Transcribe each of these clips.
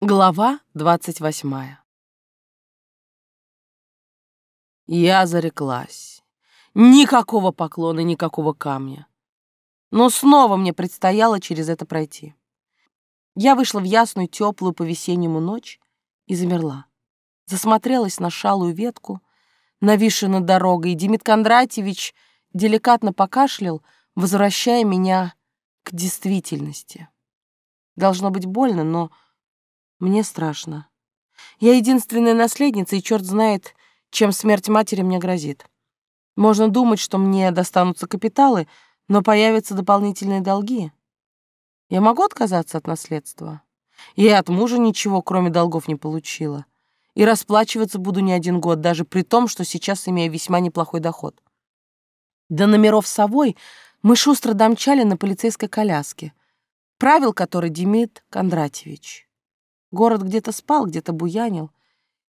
Глава двадцать восьмая. Я зареклась. Никакого поклона, никакого камня. Но снова мне предстояло через это пройти. Я вышла в ясную, теплую по-весеннему ночь и замерла. Засмотрелась на шалую ветку, нависшую над дорогой, и Демид Кондратьевич деликатно покашлял, возвращая меня к действительности. Должно быть больно, но мне страшно. Я единственная наследница, и черт знает, чем смерть матери мне грозит. Можно думать, что мне достанутся капиталы, но появятся дополнительные долги. Я могу отказаться от наследства? Я от мужа ничего, кроме долгов, не получила. И расплачиваться буду не один год, даже при том, что сейчас имею весьма неплохой доход. До номеров совой мы шустро домчали на полицейской коляске, правил которой Демид Кондратьевич. Город где-то спал, где-то буянил.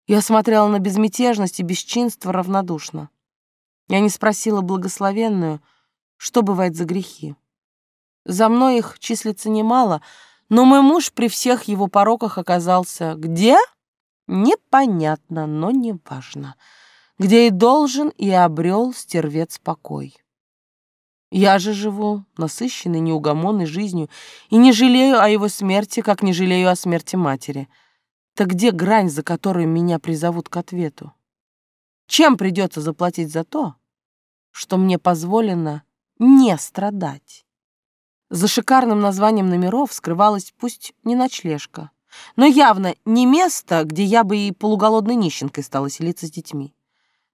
Я смотрела на безмятежность и бесчинство равнодушно. Я не спросила благословенную, что бывает за грехи. За мной их числится немало, но мой муж при всех его пороках оказался где? Непонятно, но неважно. Где и должен, и обрел стервец покой. Я же живу насыщенной, неугомонной жизнью и не жалею о его смерти, как не жалею о смерти матери. Так где грань, за которую меня призовут к ответу? Чем придется заплатить за то, что мне позволено не страдать? За шикарным названием номеров скрывалась пусть не ночлежка, но явно не место, где я бы и полуголодной нищенкой стала селиться с детьми.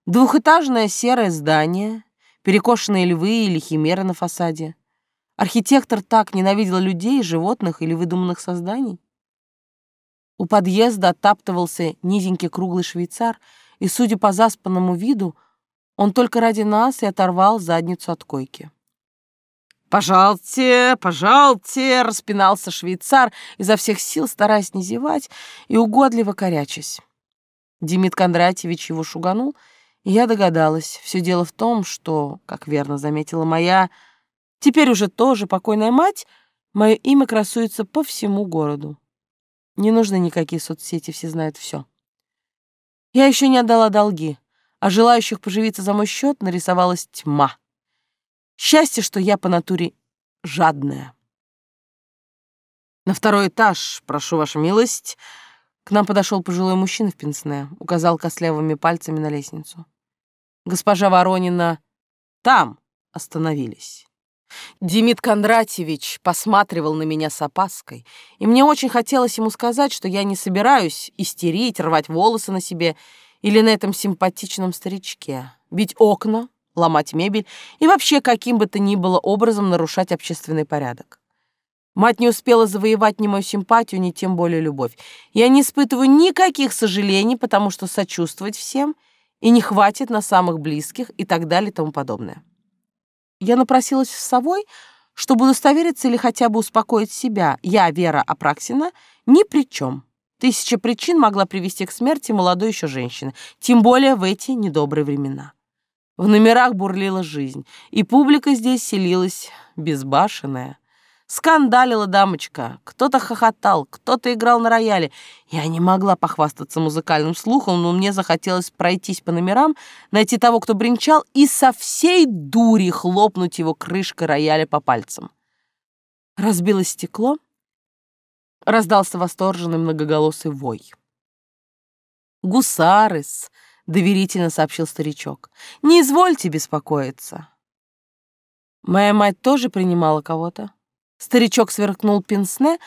Двухэтажное серое здание — перекошенные львы или химеры на фасаде. Архитектор так ненавидел людей, животных или выдуманных созданий. У подъезда оттаптывался низенький круглый швейцар, и, судя по заспанному виду, он только ради нас и оторвал задницу от койки. «Пожалуйте, пожалуйте!» — распинался швейцар, изо всех сил стараясь не зевать и угодливо корячась. Демид Кондратьевич его шуганул — я догадалась, все дело в том, что, как верно заметила моя, теперь уже тоже покойная мать, мое имя красуется по всему городу. Не нужны никакие соцсети, все знают все. Я еще не отдала долги, а желающих поживиться за мой счет нарисовалась тьма. Счастье, что я по натуре жадная. На второй этаж, прошу ваша милость, к нам подошел пожилой мужчина в пенсне, указал костлявыми пальцами на лестницу. Госпожа Воронина там остановились. Демид Кондратьевич посматривал на меня с опаской, и мне очень хотелось ему сказать, что я не собираюсь истерить, рвать волосы на себе или на этом симпатичном старичке, бить окна, ломать мебель и вообще каким бы то ни было образом нарушать общественный порядок. Мать не успела завоевать ни мою симпатию, ни тем более любовь. Я не испытываю никаких сожалений, потому что сочувствовать всем и не хватит на самых близких и так далее и тому подобное. Я напросилась в совой, чтобы удостовериться или хотя бы успокоить себя. Я, Вера Апраксина, ни при чем. Тысяча причин могла привести к смерти молодой еще женщины, тем более в эти недобрые времена. В номерах бурлила жизнь, и публика здесь селилась безбашенная. Скандалила дамочка, кто-то хохотал, кто-то играл на рояле. Я не могла похвастаться музыкальным слухом, но мне захотелось пройтись по номерам, найти того, кто бренчал, и со всей дури хлопнуть его крышкой рояля по пальцам. Разбилось стекло, раздался восторженный многоголосый вой. «Гусарыс!» — доверительно сообщил старичок. «Не извольте беспокоиться». Моя мать тоже принимала кого-то. Старичок сверкнул пенсне,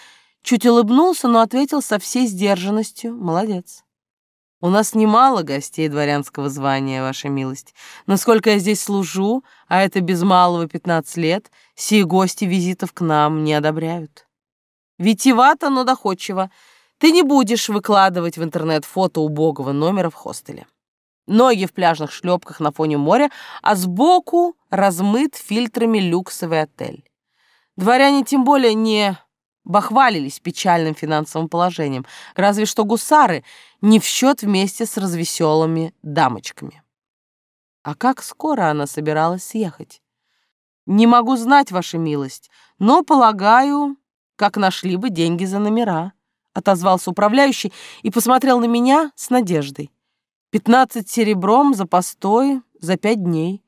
чуть улыбнулся, но ответил со всей сдержанностью. Молодец. У нас немало гостей дворянского звания, ваша милость. Но сколько я здесь служу, а это без малого пятнадцать лет, сии гости визитов к нам не одобряют. Витивато, но доходчиво. Ты не будешь выкладывать в интернет фото убогого номера в хостеле. Ноги в пляжных шлепках на фоне моря, а сбоку размыт фильтрами люксовый отель. Дворяне тем более не бахвалились печальным финансовым положением, разве что гусары не в счет вместе с развеселыми дамочками. А как скоро она собиралась съехать? Не могу знать, ваша милость, но, полагаю, как нашли бы деньги за номера. отозвался управляющий и посмотрел на меня с надеждой. «Пятнадцать серебром за постой за пять дней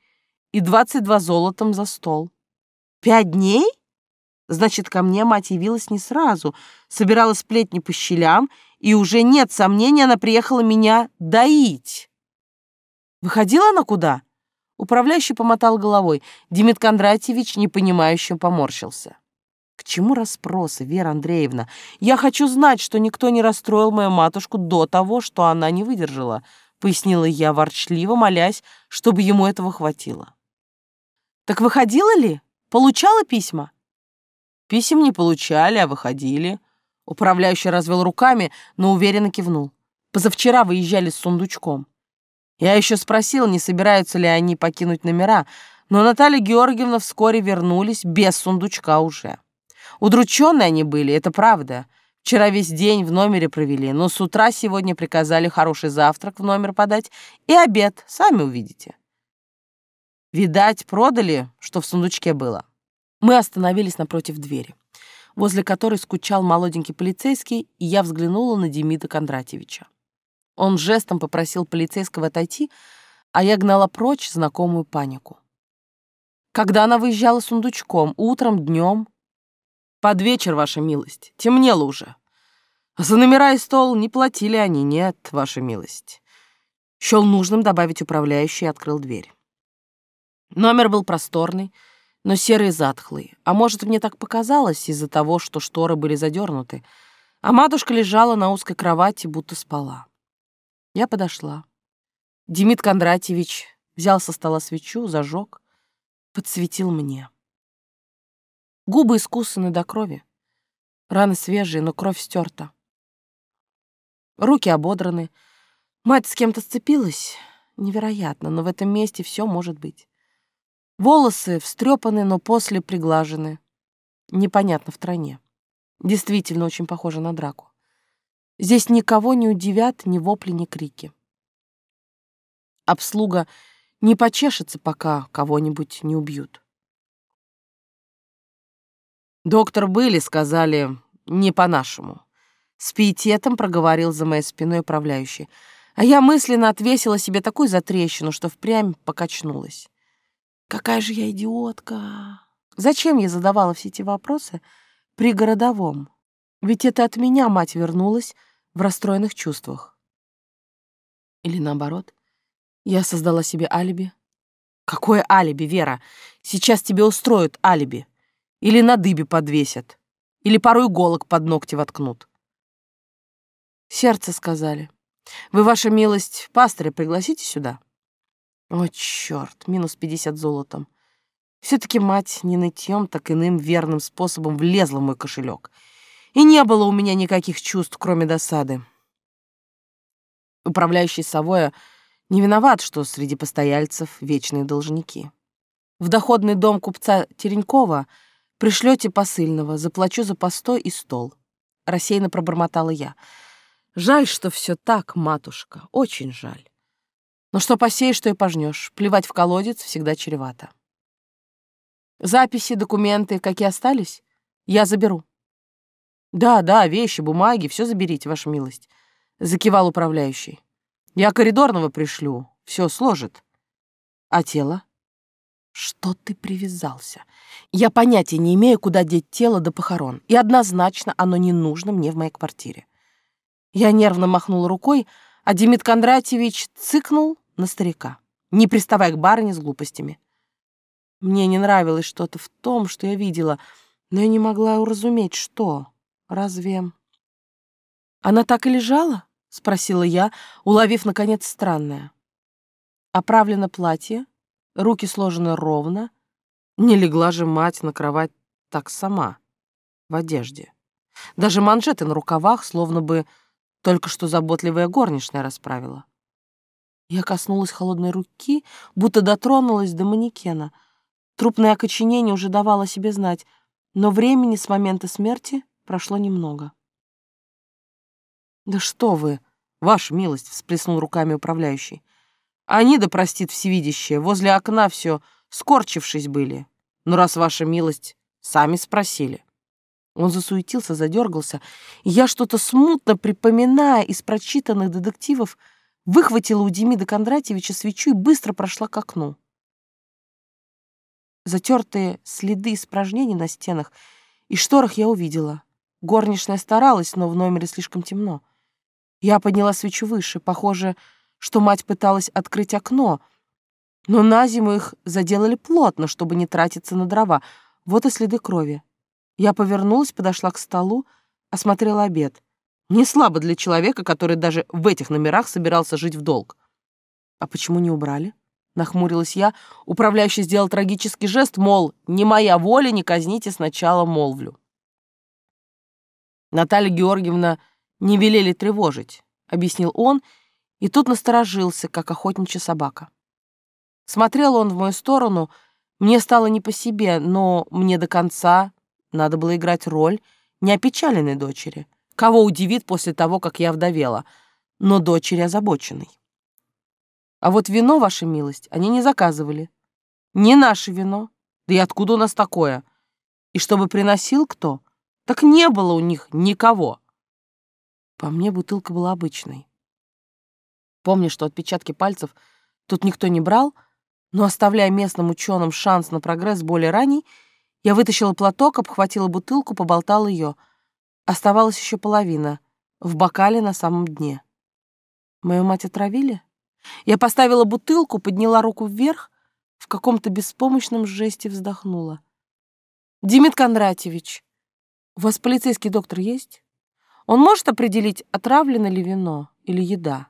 и двадцать два золотом за стол». «Пять дней?» Значит, ко мне мать явилась не сразу, собирала сплетни по щелям, и уже нет сомнений, она приехала меня доить. Выходила она куда? Управляющий помотал головой. Демид Кондратьевич непонимающе поморщился. К чему расспросы, Вера Андреевна? Я хочу знать, что никто не расстроил мою матушку до того, что она не выдержала, пояснила я ворчливо, молясь, чтобы ему этого хватило. Так выходила ли? Получала письма? Писем не получали, а выходили. Управляющий развел руками, но уверенно кивнул. Позавчера выезжали с сундучком. Я еще спросил, не собираются ли они покинуть номера, но Наталья Георгиевна вскоре вернулись без сундучка уже. Удрученные они были, это правда. Вчера весь день в номере провели, но с утра сегодня приказали хороший завтрак в номер подать и обед, сами увидите. Видать, продали, что в сундучке было. Мы остановились напротив двери, возле которой скучал молоденький полицейский, и я взглянула на Демида Кондратьевича. Он жестом попросил полицейского отойти, а я гнала прочь знакомую панику. Когда она выезжала сундучком, утром, днем? Под вечер, ваша милость, темнело уже. За номера и стол не платили они, нет, ваша милость. Счел нужным добавить управляющий и открыл дверь. Номер был просторный, но серый затхлый. А может, мне так показалось из-за того, что шторы были задернуты, а матушка лежала на узкой кровати, будто спала. Я подошла. Демид Кондратьевич взял со стола свечу, зажег, подсветил мне. Губы искусаны до крови. Раны свежие, но кровь стерта. Руки ободраны. Мать с кем-то сцепилась. Невероятно, но в этом месте все может быть. Волосы встрепаны, но после приглажены. Непонятно в тройне. Действительно очень похоже на драку. Здесь никого не удивят ни вопли, ни крики. Обслуга не почешется, пока кого-нибудь не убьют. Доктор были, сказали, не по-нашему. С пиететом проговорил за моей спиной управляющий, а я мысленно отвесила себе такую затрещину, что впрямь покачнулась. Какая же я идиотка! Зачем я задавала все эти вопросы при городовом? Ведь это от меня мать вернулась в расстроенных чувствах. Или наоборот, я создала себе алиби? Какое алиби, Вера? Сейчас тебе устроят алиби. Или на дыбе подвесят. Или пару иголок под ногти воткнут. Сердце сказали. Вы, ваша милость, пастыря пригласите сюда? О, черт, минус пятьдесят золотом. Все-таки мать не нытьем, так иным верным способом влезла в мой кошелек. И не было у меня никаких чувств, кроме досады. Управляющий Савоя не виноват, что среди постояльцев вечные должники. В доходный дом купца Теренькова пришлете посыльного, заплачу за постой и стол. Рассеянно пробормотала я. Жаль, что все так, матушка, очень жаль. Но что посеешь, что и пожнешь. Плевать в колодец всегда чревато. Записи, документы, какие остались, я заберу. Да, да, вещи, бумаги, все заберите, ваша милость, закивал управляющий. Я коридорного пришлю, все сложит. А тело? Что ты привязался? Я понятия не имею, куда деть тело до похорон, и однозначно оно не нужно мне в моей квартире. Я нервно махнула рукой, а Демид Кондратьевич цыкнул на старика, не приставая к барыне с глупостями. Мне не нравилось что-то в том, что я видела, но я не могла уразуметь, что. Разве... Она так и лежала? Спросила я, уловив, наконец, странное. Оправлено платье, руки сложены ровно. Не легла же мать на кровать так сама, в одежде. Даже манжеты на рукавах, словно бы только что заботливая горничная расправила. Я коснулась холодной руки, будто дотронулась до манекена. Трупное окоченение уже давало себе знать, но времени с момента смерти прошло немного. «Да что вы, ваша милость!» — всплеснул руками управляющий. «Они, да простит всевидящее, возле окна все скорчившись были. Но раз ваша милость, сами спросили». Он засуетился, задергался, и я что-то смутно припоминая из прочитанных детективов, выхватила у Демида Кондратьевича свечу и быстро прошла к окну. Затертые следы испражнений на стенах и шторах я увидела. Горничная старалась, но в номере слишком темно. Я подняла свечу выше. Похоже, что мать пыталась открыть окно, но на зиму их заделали плотно, чтобы не тратиться на дрова. Вот и следы крови. Я повернулась, подошла к столу, осмотрела обед. Не слабо для человека, который даже в этих номерах собирался жить в долг. А почему не убрали? Нахмурилась я. Управляющий сделал трагический жест, мол, не моя воля, не казните сначала молвлю. Наталья Георгиевна не велели тревожить, объяснил он, и тут насторожился, как охотничья собака. Смотрел он в мою сторону, мне стало не по себе, но мне до конца надо было играть роль неопечаленной дочери. Кого удивит после того, как я вдовела, но дочери озабоченной. А вот вино, ваша милость, они не заказывали. Не наше вино. Да и откуда у нас такое? И чтобы приносил кто? Так не было у них никого. По мне бутылка была обычной. Помню, что отпечатки пальцев тут никто не брал, но оставляя местным ученым шанс на прогресс более ранний, я вытащила платок, обхватила бутылку, поболтала ее. Оставалась еще половина, в бокале на самом дне. Мою мать отравили? Я поставила бутылку, подняла руку вверх, в каком-то беспомощном жесте вздохнула. «Димит Кондратьевич, у вас полицейский доктор есть? Он может определить, отравлено ли вино или еда?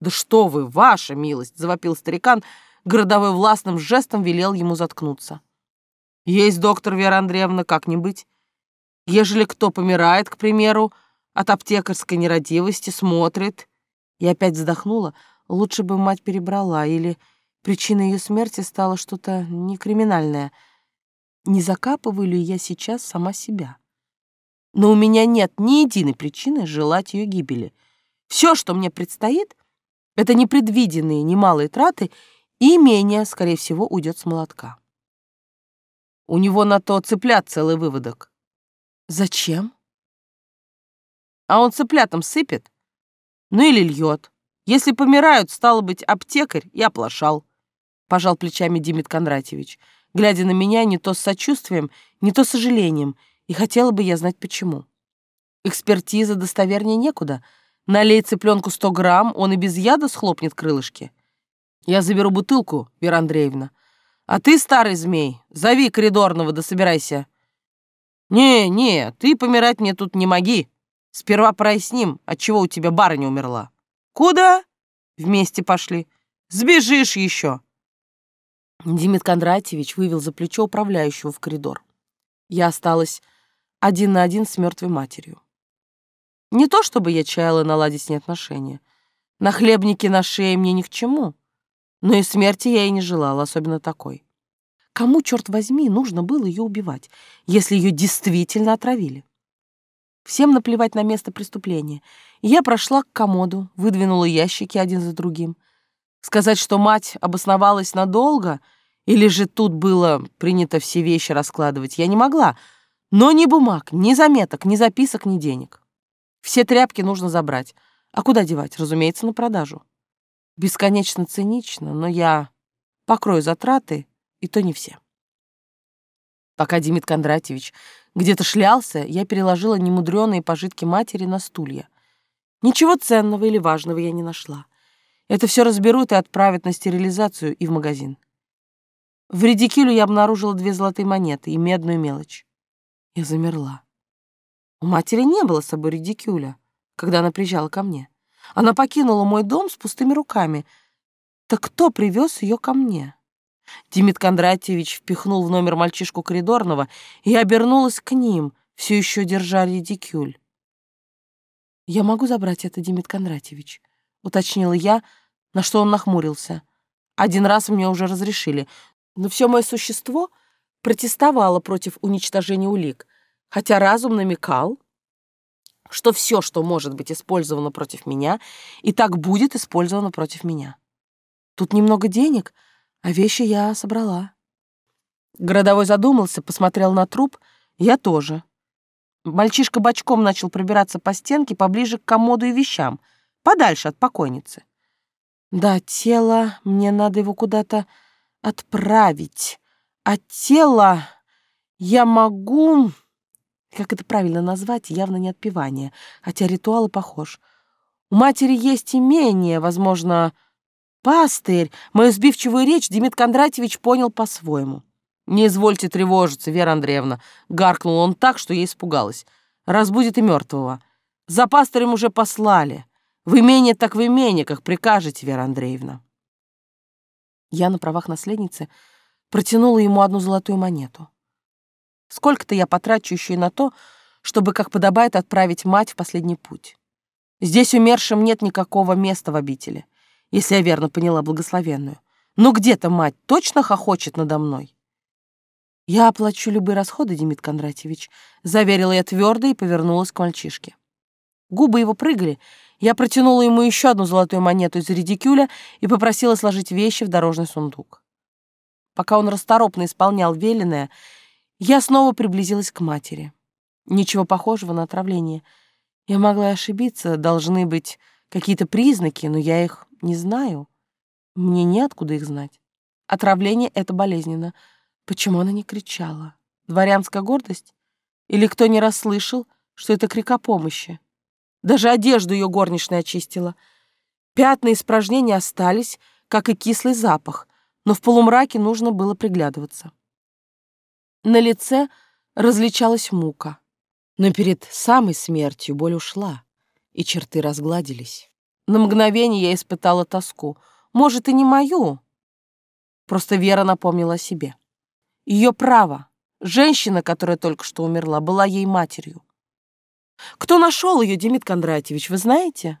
Да что вы, ваша милость, завопил старикан, городовой властным жестом велел ему заткнуться. Есть доктор Вера Андреевна, как-нибудь. Ежели кто помирает, к примеру, от аптекарской нерадивости, смотрит. Я опять вздохнула. Лучше бы мать перебрала, или причиной ее смерти стало что-то некриминальное. Не закапываю ли я сейчас сама себя? но у меня нет ни единой причины желать ее гибели. Все, что мне предстоит, это непредвиденные немалые траты, и имение, скорее всего, уйдет с молотка. У него на то цыплят целый выводок. Зачем? А он цыплятам сыпет, ну или льет. Если помирают, стало быть, аптекарь и оплошал. Пожал плечами Димит Кондратьевич, глядя на меня не то с сочувствием, не то с сожалением — и хотела бы я знать, почему. Экспертиза достовернее некуда. Налей цыпленку сто грамм, он и без яда схлопнет крылышки. Я заберу бутылку, Вера Андреевна. А ты, старый змей, зови коридорного, да собирайся. Не, не, ты помирать мне тут не моги. Сперва проясним, отчего у тебя барыня умерла. Куда? Вместе пошли. Сбежишь еще. Димит Кондратьевич вывел за плечо управляющего в коридор. Я осталась один на один с мертвой матерью. Не то чтобы я чаяла наладить с ней отношения. На хлебнике на шее мне ни к чему. Но и смерти я и не желала, особенно такой. Кому, черт возьми, нужно было ее убивать, если ее действительно отравили? Всем наплевать на место преступления. я прошла к комоду, выдвинула ящики один за другим. Сказать, что мать обосновалась надолго, или же тут было принято все вещи раскладывать, я не могла — но ни бумаг, ни заметок, ни записок, ни денег. Все тряпки нужно забрать. А куда девать? Разумеется, на продажу. Бесконечно цинично, но я покрою затраты, и то не все. Пока Демид Кондратьевич где-то шлялся, я переложила немудреные пожитки матери на стулья. Ничего ценного или важного я не нашла. Это все разберут и отправят на стерилизацию и в магазин. В редикюле я обнаружила две золотые монеты и медную мелочь. Я замерла. У матери не было с собой редикюля, когда она приезжала ко мне. Она покинула мой дом с пустыми руками. Так кто привез ее ко мне? Димит Кондратьевич впихнул в номер мальчишку коридорного, и обернулась к ним, все еще держа редикюль. «Я могу забрать это, Димит Кондратьевич?» — уточнила я, на что он нахмурился. Один раз мне уже разрешили, но все мое существо — протестовала против уничтожения улик, хотя разум намекал, что все, что может быть использовано против меня, и так будет использовано против меня. Тут немного денег, а вещи я собрала. Городовой задумался, посмотрел на труп, я тоже. Мальчишка бочком начал пробираться по стенке поближе к комоду и вещам, подальше от покойницы. Да, тело, мне надо его куда-то отправить. А тело я могу... Как это правильно назвать, явно не отпевание, хотя ритуал и похож. У матери есть имение, возможно, пастырь. Мою сбивчивую речь Демид Кондратьевич понял по-своему. «Не извольте тревожиться, Вера Андреевна», — гаркнул он так, что я испугалась. «Разбудит и мертвого. За пастырем уже послали. В имение так в имение, как прикажете, Вера Андреевна». Я на правах наследницы протянула ему одну золотую монету. Сколько-то я потрачу еще и на то, чтобы, как подобает, отправить мать в последний путь. Здесь умершим нет никакого места в обители, если я верно поняла благословенную. Но где-то мать точно хохочет надо мной. «Я оплачу любые расходы, Демид Кондратьевич», — заверила я твердо и повернулась к мальчишке. Губы его прыгали. Я протянула ему еще одну золотую монету из редикюля и попросила сложить вещи в дорожный сундук. Пока он расторопно исполнял веленое, я снова приблизилась к матери. Ничего похожего на отравление. Я могла ошибиться, должны быть какие-то признаки, но я их не знаю. Мне неоткуда их знать. Отравление — это болезненно — Почему она не кричала? Дворянская гордость? Или кто не расслышал, что это крик о помощи? Даже одежду ее горничная очистила. Пятна испражнения остались, как и кислый запах, но в полумраке нужно было приглядываться. На лице различалась мука, но перед самой смертью боль ушла, и черты разгладились. На мгновение я испытала тоску. Может, и не мою. Просто Вера напомнила о себе. Ее право. Женщина, которая только что умерла, была ей матерью. Кто нашел ее, Демид Кондратьевич, вы знаете?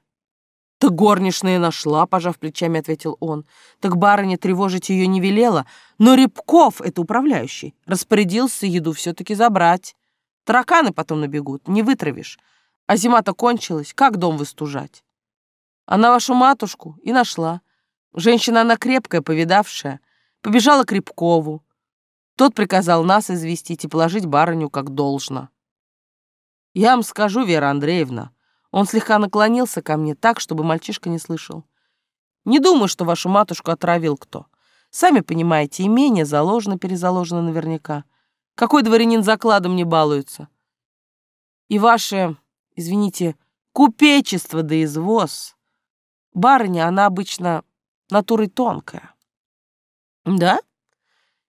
Так горничная нашла, пожав плечами, ответил он. Так барыня тревожить ее не велела, но Рябков, это управляющий, распорядился еду все-таки забрать. Тараканы потом набегут, не вытравишь. А зима-то кончилась, как дом выстужать? Она вашу матушку и нашла. Женщина она крепкая, повидавшая. Побежала к Рябкову. Тот приказал нас известить и положить барыню как должно. Я вам скажу, Вера Андреевна, он слегка наклонился ко мне так, чтобы мальчишка не слышал. Не думаю, что вашу матушку отравил кто. Сами понимаете, имение заложено-перезаложено наверняка. Какой дворянин закладом не балуется? И ваше, извините, купечество да извоз. Барыня, она обычно натурой тонкая. Да?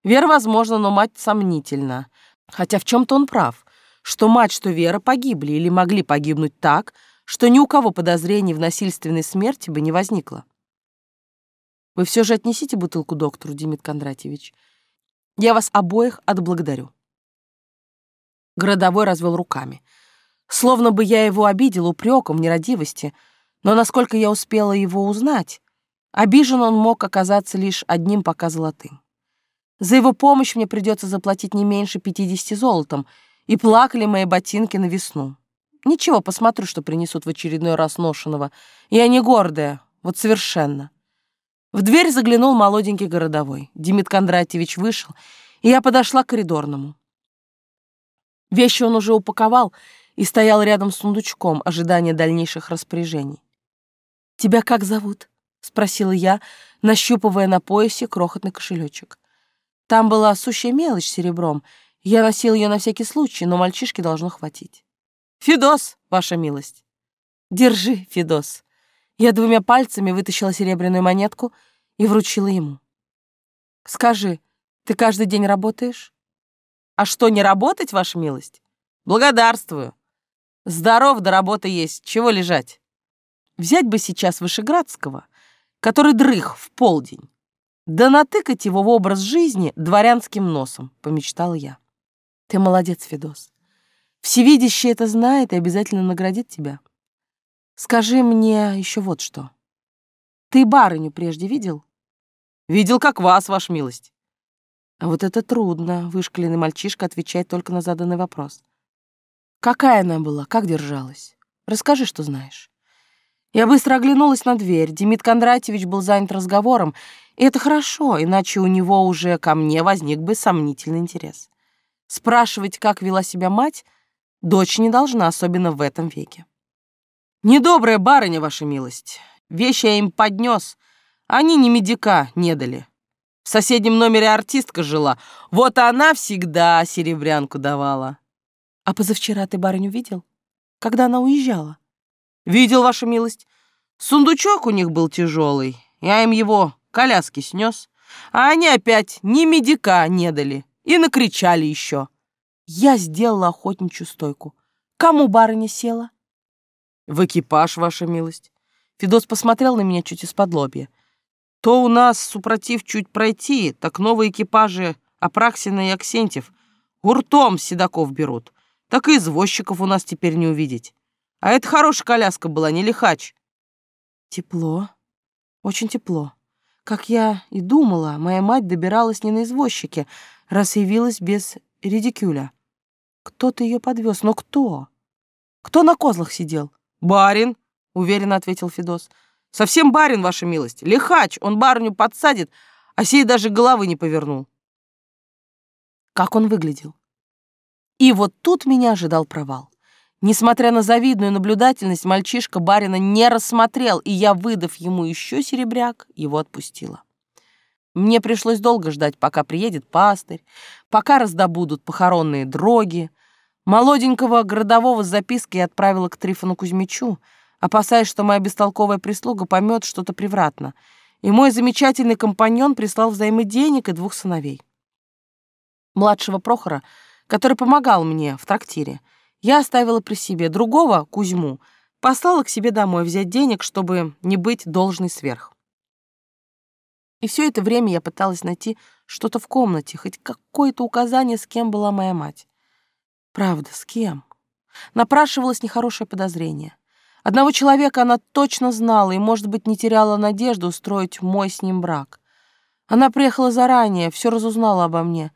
Вера, возможно, но мать сомнительна. Хотя в чем-то он прав, что мать, что Вера погибли или могли погибнуть так, что ни у кого подозрений в насильственной смерти бы не возникло. Вы все же отнесите бутылку доктору, Демид Кондратьевич. Я вас обоих отблагодарю. Городовой развел руками. Словно бы я его обидел упреком нерадивости, но насколько я успела его узнать, обижен он мог оказаться лишь одним пока золотым. За его помощь мне придется заплатить не меньше 50 золотом, и плакали мои ботинки на весну. Ничего, посмотрю, что принесут в очередной раз ношеного. Я не гордая, вот совершенно. В дверь заглянул молоденький городовой. Демид Кондратьевич вышел, и я подошла к коридорному. Вещи он уже упаковал и стоял рядом с сундучком, ожидая дальнейших распоряжений. «Тебя как зовут?» — спросила я, нащупывая на поясе крохотный кошелечек. Там была сущая мелочь серебром. Я носил ее на всякий случай, но мальчишке должно хватить. «Фидос, ваша милость!» «Держи, Фидос!» Я двумя пальцами вытащила серебряную монетку и вручила ему. «Скажи, ты каждый день работаешь?» «А что, не работать, ваша милость?» «Благодарствую!» «Здоров, до работы есть, чего лежать?» «Взять бы сейчас Вышеградского, который дрых в полдень, да натыкать его в образ жизни дворянским носом, помечтала я. Ты молодец, Федос. Всевидящий это знает и обязательно наградит тебя. Скажи мне еще вот что. Ты барыню прежде видел? Видел, как вас, ваша милость. А вот это трудно, вышкаленный мальчишка отвечает только на заданный вопрос. Какая она была, как держалась? Расскажи, что знаешь. Я быстро оглянулась на дверь. Демид Кондратьевич был занят разговором, и это хорошо, иначе у него уже ко мне возник бы сомнительный интерес. Спрашивать, как вела себя мать, Дочь не должна, особенно в этом веке. Недобрая барыня, ваша милость. Вещи я им поднес. Они ни медика не дали. В соседнем номере артистка жила. Вот она всегда серебрянку давала. А позавчера ты барыню видел? Когда она уезжала? Видел, ваша милость. Сундучок у них был тяжелый. Я им его коляски снес. А они опять ни медика не дали. И накричали еще. Я сделала охотничью стойку. Кому барыня села? В экипаж, ваша милость. Федос посмотрел на меня чуть из-под лобья. То у нас, супротив, чуть пройти, так новые экипажи Апраксина и Аксентьев гуртом седаков берут. Так и извозчиков у нас теперь не увидеть. А это хорошая коляска была, не лихач. Тепло, очень тепло. Как я и думала, моя мать добиралась не на извозчике, раз явилась без редикюля. Кто-то ее подвез, но кто? Кто на козлах сидел? Барин, уверенно ответил Федос. Совсем барин, ваша милость. Лихач, он барыню подсадит, а сей даже головы не повернул. Как он выглядел? И вот тут меня ожидал провал. Несмотря на завидную наблюдательность, мальчишка барина не рассмотрел, и я, выдав ему еще серебряк, его отпустила. Мне пришлось долго ждать, пока приедет пастырь, пока раздобудут похоронные дроги. Молоденького городового с запиской отправила к Трифону Кузьмичу, опасаясь, что моя бестолковая прислуга поймет что-то превратно, и мой замечательный компаньон прислал взаймы денег и двух сыновей. Младшего Прохора, который помогал мне в трактире, я оставила при себе, другого, Кузьму, послала к себе домой взять денег, чтобы не быть должной сверх. И все это время я пыталась найти что-то в комнате, хоть какое-то указание, с кем была моя мать. Правда, с кем? Напрашивалось нехорошее подозрение. Одного человека она точно знала и, может быть, не теряла надежды устроить мой с ним брак. Она приехала заранее, все разузнала обо мне,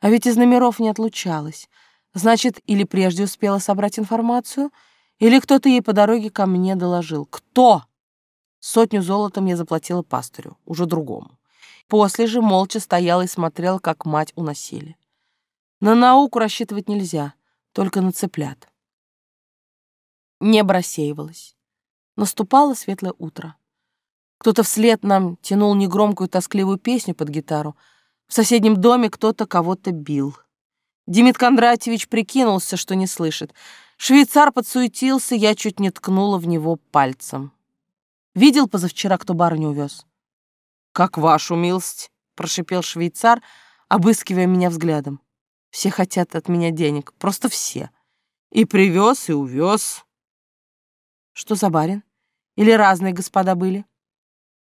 а ведь из номеров не отлучалась. Значит, или прежде успела собрать информацию, или кто-то ей по дороге ко мне доложил. Кто? Сотню золотом я заплатила пастырю, уже другому. После же молча стояла и смотрела, как мать уносили. На науку рассчитывать нельзя, только на цыплят. Небо рассеивалось. Наступало светлое утро. Кто-то вслед нам тянул негромкую тоскливую песню под гитару. В соседнем доме кто-то кого-то бил. Демид Кондратьевич прикинулся, что не слышит. Швейцар подсуетился, я чуть не ткнула в него пальцем. Видел позавчера, кто барыню увез? «Как вашу милость!» — прошипел швейцар, обыскивая меня взглядом. «Все хотят от меня денег, просто все. И привез, и увез. Что за барин? Или разные господа были?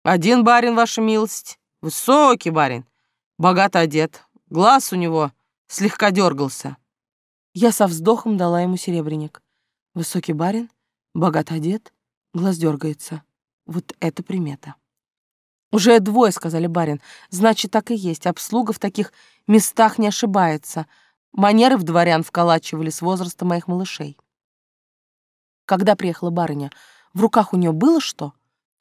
Один барин, ваша милость, высокий барин, богато одет, глаз у него слегка дергался. Я со вздохом дала ему серебряник. Высокий барин, богато одет, глаз дергается. Вот это примета. Уже двое, сказали барин. Значит, так и есть. Обслуга в таких местах не ошибается. Манеры в дворян вколачивали с возраста моих малышей. Когда приехала барыня, в руках у нее было что?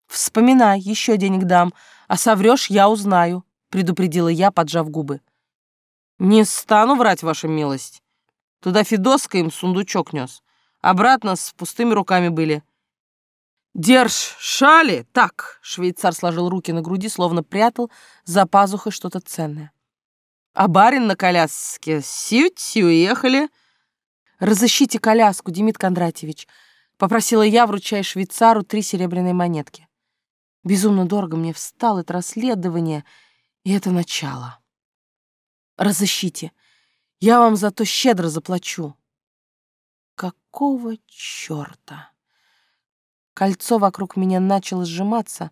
Вспоминай, еще денег дам, а соврешь, я узнаю, предупредила я, поджав губы. Не стану врать, ваша милость. Туда Федоска им сундучок нес. Обратно с пустыми руками были. Держ шали, так, швейцар сложил руки на груди, словно прятал за пазухой что-то ценное. А барин на коляске сють и уехали. Разыщите коляску, Демид Кондратьевич, Попросила я, вручая швейцару три серебряные монетки. Безумно дорого мне встало это расследование и это начало. Разыщите. Я вам за то щедро заплачу. Какого черта? Кольцо вокруг меня начало сжиматься.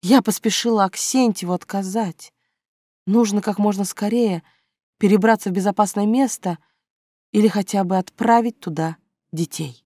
Я поспешила Аксентьеву отказать. Нужно как можно скорее перебраться в безопасное место или хотя бы отправить туда детей.